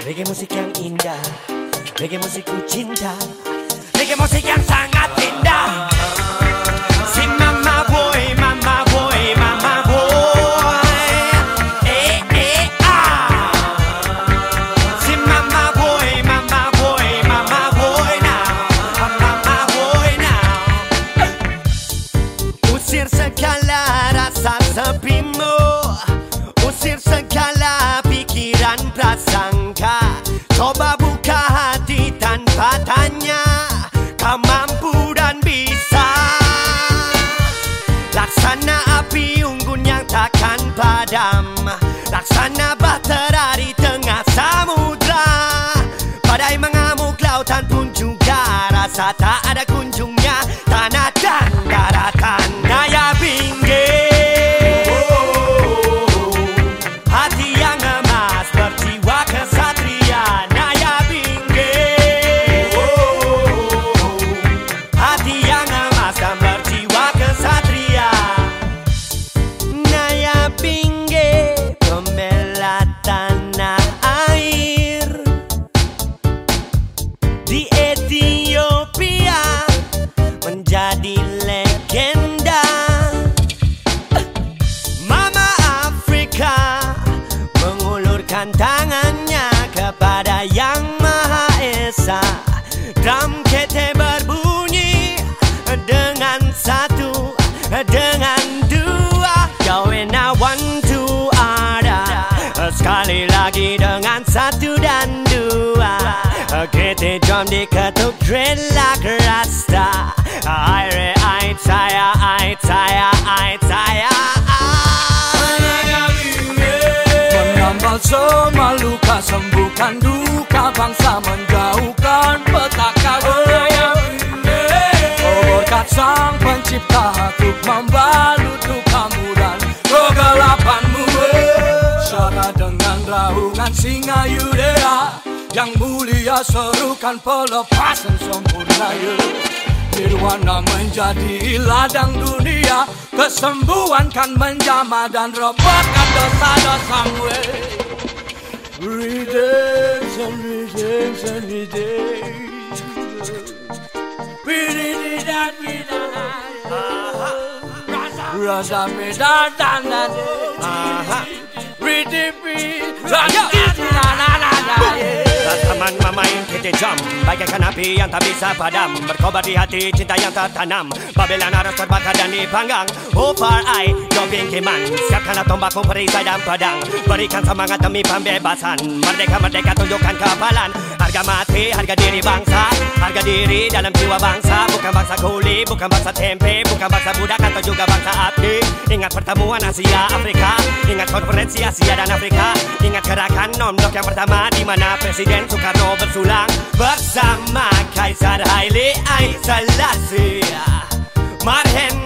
Reggae musik yang indah Reggae musik ku cinta Reggae musik yang sangat indah pikiran prasangka Coba buka hati tanpa tanya Kau mampu dan bisa. Laksana api unggun yang takkan padam Laksana bahtera di tengah samudra. Badai mengamuk lautan pun juga Rasa tak ada kunjungnya Esa Drum kete berbunyi Dengan satu Dengan dua. Jawena one two ada Sekali lagi dengan satu dan dua. Kete drum diketuk dreadlock rasta Aire ait saya ait saya ait saya Menambal semua luka Sembuhkan duka bangsa Menjauhkan petaka Oh berkat sang pencipta Untuk membalut dukamu dan kegelapanmu Syara dengan raungan singa Yudea Yang mulia serukan pelepasan sempurna ya. Nirwana menjadi ladang dunia Kesembuhan kan menjama dan rebahkan dosa-dosamu Raza me da da da da na, P Raza me da da da da Teman mamain kita jam. Bagaikan api yang tak bisa padam. Berkobar di hati cinta yang tertanam Babylon harus terbakar dan dipanggang. Oh far eye, jobing kiman Siapkanlah tombakmu perisai dan pedang Berikan semangat demi pembebasan. Merdeka-merdeka tunjukkan kepalan Harga mati, harga diri bangsa. Harga diri dalam jiwa bangsa. Bukan bangsa kuli, bukan bangsa tempe. Bukan bangsa budak atau juga bangsa api. Ingat pertemuan Asia Afrika. Ingat konferensi Asia dan Afrika. Ingat gerakan nomdok yang pertama di mana Presiden Arro berzulang bersama Kaisar Haile Aitzalazia Marhen